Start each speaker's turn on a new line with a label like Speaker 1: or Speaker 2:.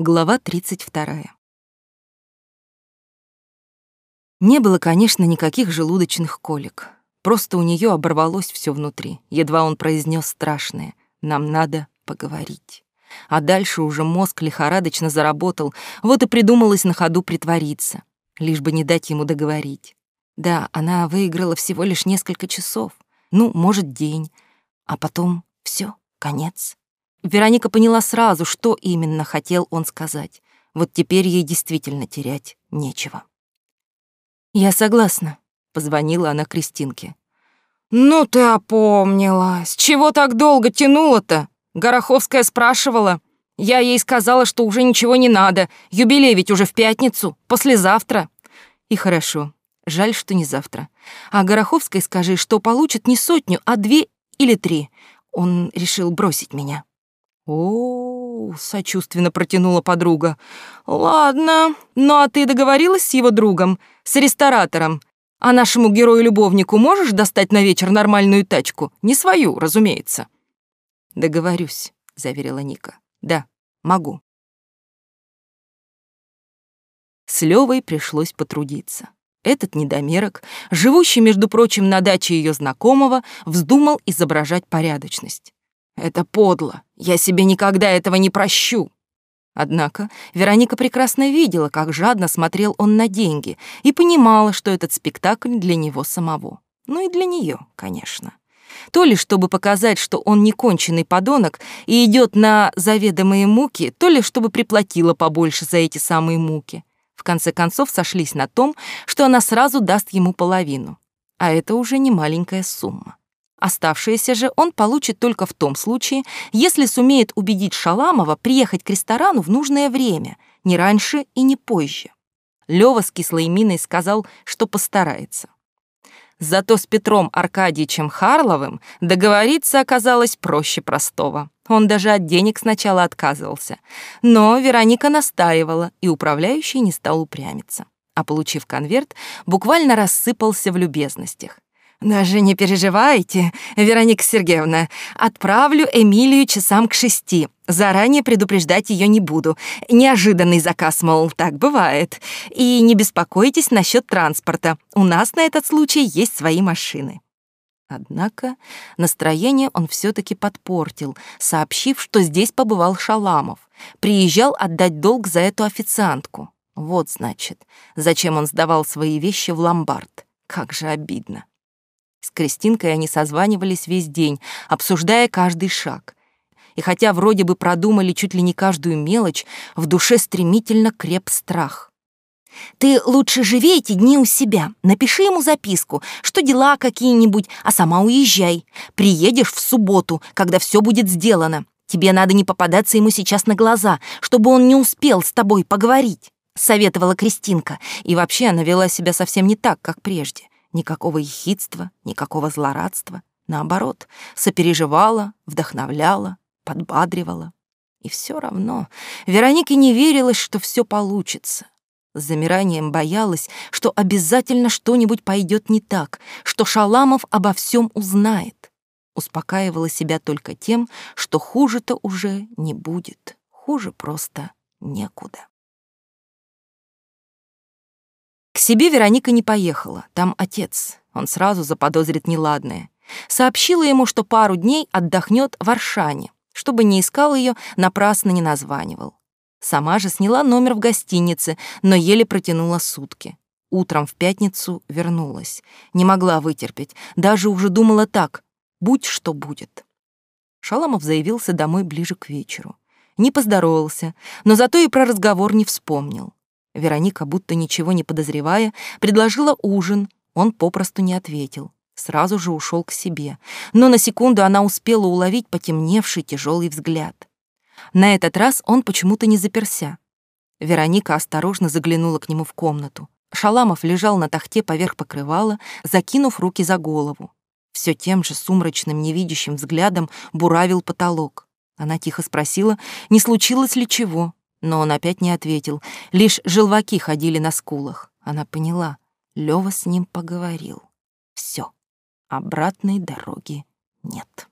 Speaker 1: Глава 32. Не было, конечно, никаких желудочных колик. Просто у нее оборвалось все внутри. Едва он произнес страшное «Нам надо поговорить». А дальше уже мозг лихорадочно заработал, вот и придумалось на ходу притвориться, лишь бы не дать ему договорить. Да, она выиграла всего лишь несколько часов, ну, может, день, а потом все, конец. Вероника поняла сразу, что именно хотел он сказать. Вот теперь ей действительно терять нечего. «Я согласна», — позвонила она Кристинке.
Speaker 2: «Ну ты опомнилась. Чего так долго тянуло-то?» Гороховская спрашивала. Я ей сказала, что уже ничего не надо. Юбилей ведь уже в пятницу, послезавтра.
Speaker 1: И хорошо. Жаль, что не завтра. А Гороховской скажи, что получит не сотню, а две или три. Он решил бросить меня.
Speaker 2: О, сочувственно протянула подруга. Ладно, ну а ты договорилась с его другом, с ресторатором? А нашему герою-любовнику можешь достать на вечер нормальную тачку? Не свою, разумеется.
Speaker 1: Договорюсь, заверила Ника. Да, могу. С Левой пришлось потрудиться. Этот недомерок, живущий, между прочим, на даче ее знакомого, вздумал изображать порядочность.
Speaker 2: Это подло. Я себе никогда этого не прощу.
Speaker 1: Однако Вероника прекрасно видела, как жадно смотрел он на деньги, и понимала, что этот спектакль для него самого. Ну и для нее, конечно. То ли чтобы показать, что он не конченый подонок и идет на заведомые муки, то ли чтобы приплатила побольше за эти самые муки. В конце концов сошлись на том, что она сразу даст ему половину. А это уже не маленькая сумма. Оставшееся же он получит только в том случае, если сумеет убедить Шаламова приехать к ресторану в нужное время, не раньше и не позже. Лёва с кислой миной сказал, что постарается. Зато с Петром Аркадьевичем Харловым договориться оказалось проще простого. Он даже от денег сначала отказывался. Но Вероника настаивала, и управляющий не стал упрямиться. А получив конверт, буквально рассыпался в любезностях.
Speaker 2: Даже не переживайте, Вероника Сергеевна. Отправлю Эмилию часам к шести. Заранее предупреждать ее не буду. Неожиданный заказ, мол, так бывает. И не беспокойтесь насчет транспорта. У нас на этот случай есть свои машины.
Speaker 1: Однако настроение он все таки подпортил, сообщив, что здесь побывал Шаламов. Приезжал отдать долг за эту официантку. Вот, значит, зачем он сдавал свои вещи в ломбард. Как же обидно. С Кристинкой они созванивались весь день, обсуждая каждый шаг. И хотя вроде бы продумали чуть ли не каждую мелочь, в душе стремительно креп страх.
Speaker 3: «Ты лучше живи эти дни у себя. Напиши ему записку, что дела какие-нибудь, а сама уезжай. Приедешь в субботу, когда все будет сделано. Тебе надо не попадаться ему сейчас на глаза, чтобы он не успел с тобой поговорить», — советовала Кристинка.
Speaker 1: И вообще она вела себя совсем не так, как прежде. Никакого ехидства, никакого злорадства. Наоборот, сопереживала, вдохновляла, подбадривала. И все равно Веронике не верилось, что все получится. С замиранием боялась, что обязательно что-нибудь пойдет не так, что Шаламов обо всем узнает. Успокаивала себя только тем, что хуже-то уже не будет. Хуже просто некуда. Себе Вероника не поехала, там отец. Он сразу заподозрит неладное. Сообщила ему, что пару дней отдохнет в Аршане, чтобы не искал ее, напрасно не названивал. Сама же сняла номер в гостинице, но еле протянула сутки. Утром в пятницу вернулась. Не могла вытерпеть, даже уже думала так, будь что будет. Шаламов заявился домой ближе к вечеру. Не поздоровался, но зато и про разговор не вспомнил. Вероника, будто ничего не подозревая, предложила ужин. Он попросту не ответил. Сразу же ушел к себе. Но на секунду она успела уловить потемневший тяжелый взгляд. На этот раз он почему-то не заперся. Вероника осторожно заглянула к нему в комнату. Шаламов лежал на тахте поверх покрывала, закинув руки за голову. Все тем же сумрачным невидящим взглядом буравил потолок. Она тихо спросила, не случилось ли чего. Но он опять не ответил, лишь желваки ходили на скулах. Она поняла, Лёва с ним поговорил. Все, обратной дороги нет.